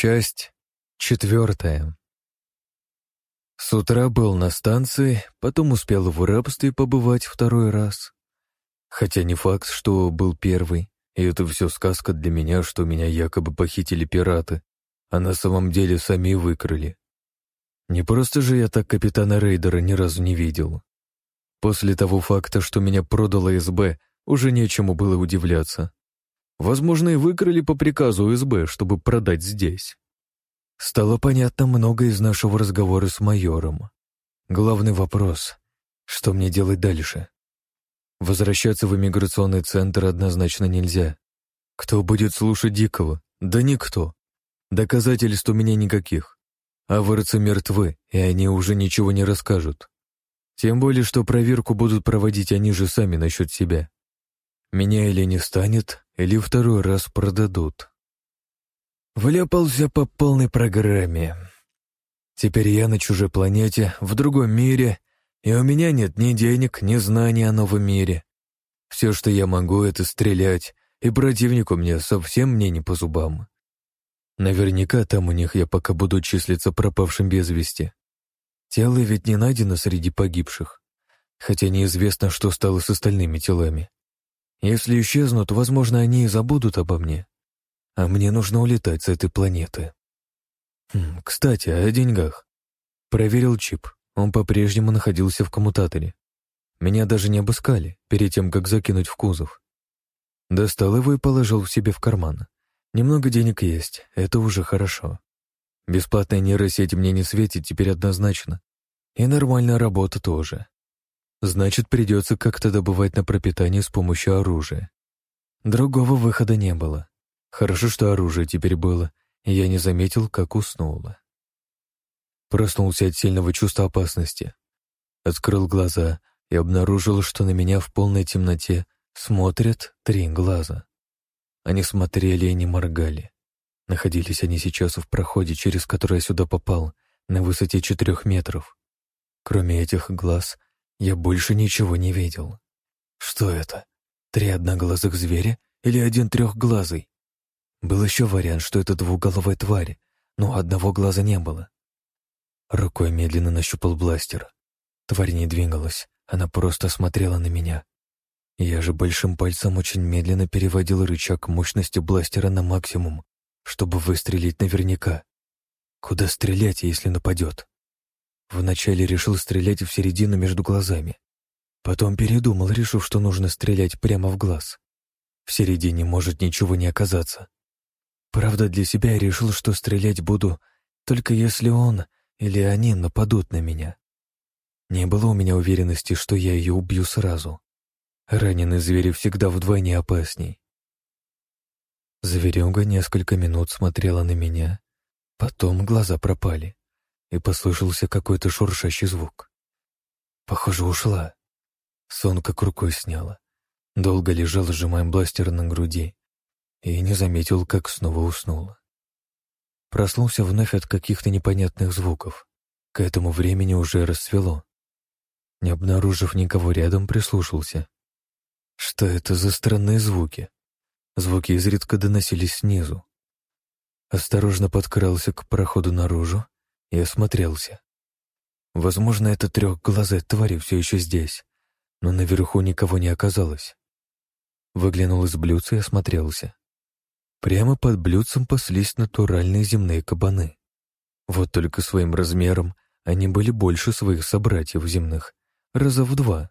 Часть четвертая. С утра был на станции, потом успел в рабстве побывать второй раз. Хотя не факт, что был первый, и это все сказка для меня, что меня якобы похитили пираты, а на самом деле сами выкрали. Не просто же я так капитана Рейдера ни разу не видел. После того факта, что меня продало СБ, уже нечему было удивляться. Возможно, и выкрали по приказу СБ, чтобы продать здесь. Стало понятно много из нашего разговора с майором. Главный вопрос — что мне делать дальше? Возвращаться в иммиграционный центр однозначно нельзя. Кто будет слушать Дикого? Да никто. Доказательств у меня никаких. Аварцы мертвы, и они уже ничего не расскажут. Тем более, что проверку будут проводить они же сами насчет себя. Меня или не станет, или второй раз продадут. Вляпался по полной программе. Теперь я на чужой планете, в другом мире, и у меня нет ни денег, ни знаний о новом мире. Все, что я могу, это стрелять, и противнику мне совсем мне не по зубам. Наверняка там у них я пока буду числиться пропавшим без вести. Тело ведь не найдено среди погибших, хотя неизвестно, что стало с остальными телами. Если исчезнут, возможно, они и забудут обо мне. А мне нужно улетать с этой планеты. Хм, кстати, о деньгах. Проверил чип. Он по-прежнему находился в коммутаторе. Меня даже не обыскали перед тем, как закинуть в кузов. Достал его и положил в себе в карман. Немного денег есть, это уже хорошо. Бесплатная нейросеть мне не светит теперь однозначно. И нормальная работа тоже. Значит, придется как-то добывать на пропитание с помощью оружия. Другого выхода не было. Хорошо, что оружие теперь было, и я не заметил, как уснула. Проснулся от сильного чувства опасности. Открыл глаза и обнаружил, что на меня в полной темноте смотрят три глаза. Они смотрели и не моргали. Находились они сейчас в проходе, через который я сюда попал, на высоте четырех метров. Кроме этих глаз, я больше ничего не видел. Что это? Три одноглазых зверя или один трехглазый? Был еще вариант, что это двуголовая тварь, но одного глаза не было. Рукой медленно нащупал бластер. Тварь не двигалась, она просто смотрела на меня. Я же большим пальцем очень медленно переводил рычаг мощности бластера на максимум, чтобы выстрелить наверняка. Куда стрелять, если нападет? Вначале решил стрелять в середину между глазами. Потом передумал, решив, что нужно стрелять прямо в глаз. В середине может ничего не оказаться. Правда, для себя я решил, что стрелять буду только если он или они нападут на меня. Не было у меня уверенности, что я ее убью сразу. Раненые звери всегда вдвойне опасней. Зверюга несколько минут смотрела на меня, потом глаза пропали и послышался какой-то шуршащий звук. Похоже, ушла. Сон как рукой сняла. Долго лежал, сжимая бластер на груди, и не заметил, как снова уснула. Проснулся вновь от каких-то непонятных звуков. К этому времени уже рассвело. Не обнаружив никого рядом, прислушался. Что это за странные звуки? Звуки изредка доносились снизу. Осторожно подкрался к проходу наружу и осмотрелся. Возможно, эта трехглазая тварь все еще здесь, но наверху никого не оказалось. Выглянул из блюдца и осмотрелся. Прямо под блюдцем паслись натуральные земные кабаны. Вот только своим размером они были больше своих собратьев земных, раза в два.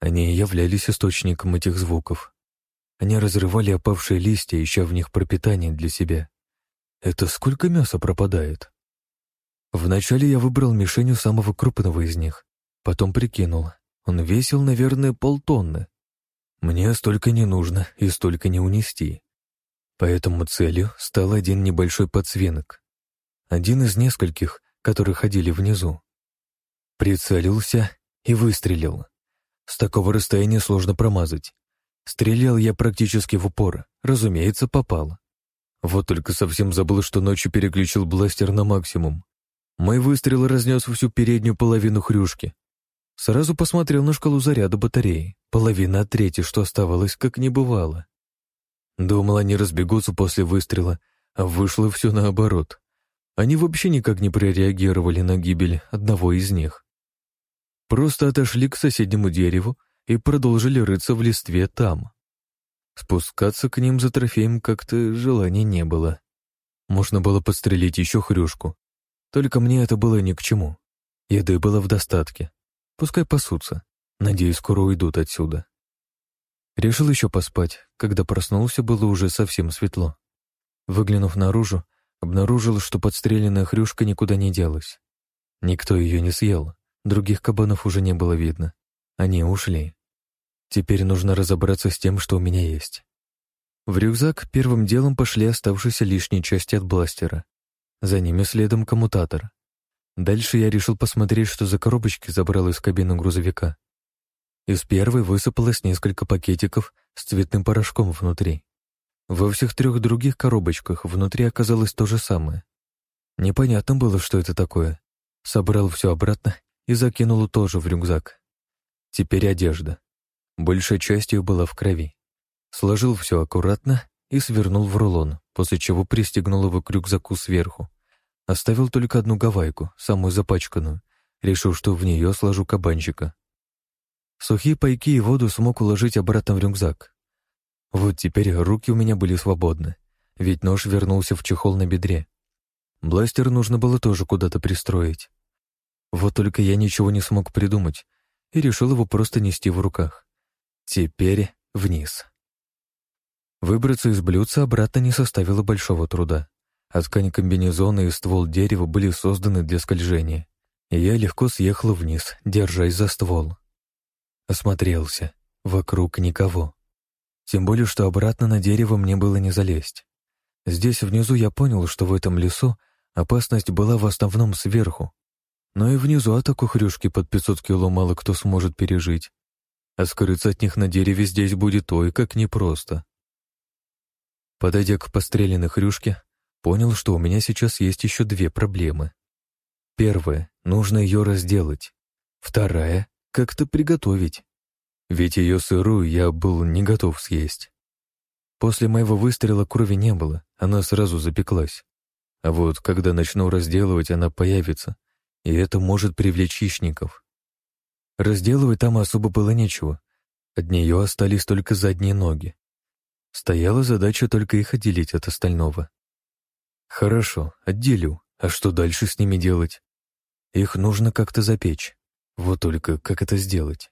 Они являлись источником этих звуков. Они разрывали опавшие листья, ища в них пропитание для себя. Это сколько мяса пропадает? Вначале я выбрал мишенью самого крупного из них, потом прикинул. Он весил, наверное, полтонны. Мне столько не нужно и столько не унести. Поэтому целью стал один небольшой подсвинок. Один из нескольких, которые ходили внизу. Прицелился и выстрелил. С такого расстояния сложно промазать. Стрелял я практически в упор, разумеется, попал. Вот только совсем забыл, что ночью переключил бластер на максимум. Мой выстрел разнес всю переднюю половину хрюшки. Сразу посмотрел на шкалу заряда батареи. Половина от трети, что оставалось, как не бывало. Думал, они разбегутся после выстрела, а вышло все наоборот. Они вообще никак не прореагировали на гибель одного из них. Просто отошли к соседнему дереву и продолжили рыться в листве там. Спускаться к ним за трофеем как-то желания не было. Можно было подстрелить еще хрюшку. Только мне это было ни к чему. Еды было в достатке. Пускай пасутся. Надеюсь, скоро уйдут отсюда. Решил еще поспать. Когда проснулся, было уже совсем светло. Выглянув наружу, обнаружил, что подстреленная хрюшка никуда не делась. Никто ее не съел. Других кабанов уже не было видно. Они ушли. Теперь нужно разобраться с тем, что у меня есть. В рюкзак первым делом пошли оставшиеся лишние части от бластера. За ними следом коммутатор. Дальше я решил посмотреть, что за коробочки забрал из кабины грузовика. Из первой высыпалось несколько пакетиков с цветным порошком внутри. Во всех трех других коробочках внутри оказалось то же самое. Непонятно было, что это такое. Собрал все обратно и закинул тоже в рюкзак. Теперь одежда. Большая часть ее была в крови. Сложил все аккуратно и свернул в рулон, после чего пристегнул его к рюкзаку сверху. Оставил только одну гавайку, самую запачканную, решил, что в нее сложу кабанчика. Сухие пайки и воду смог уложить обратно в рюкзак. Вот теперь руки у меня были свободны, ведь нож вернулся в чехол на бедре. Бластер нужно было тоже куда-то пристроить. Вот только я ничего не смог придумать и решил его просто нести в руках. Теперь вниз. Выбраться из блюдца обратно не составило большого труда. А ткань комбинезона и ствол дерева были созданы для скольжения. И я легко съехал вниз, держась за ствол. Осмотрелся. Вокруг никого. Тем более, что обратно на дерево мне было не залезть. Здесь внизу я понял, что в этом лесу опасность была в основном сверху. Но и внизу атаку хрюшки под 500 кило мало кто сможет пережить. А скрыться от них на дереве здесь будет ой как непросто. Подойдя к постреленной хрюшке, понял, что у меня сейчас есть еще две проблемы. Первая — нужно ее разделать. Вторая как-то приготовить. Ведь ее сырую я был не готов съесть. После моего выстрела крови не было, она сразу запеклась. А вот когда начну разделывать, она появится, и это может привлечь хищников. Разделывать там особо было нечего. От нее остались только задние ноги. Стояла задача только их отделить от остального. Хорошо, отделю. А что дальше с ними делать? Их нужно как-то запечь. Вот только как это сделать?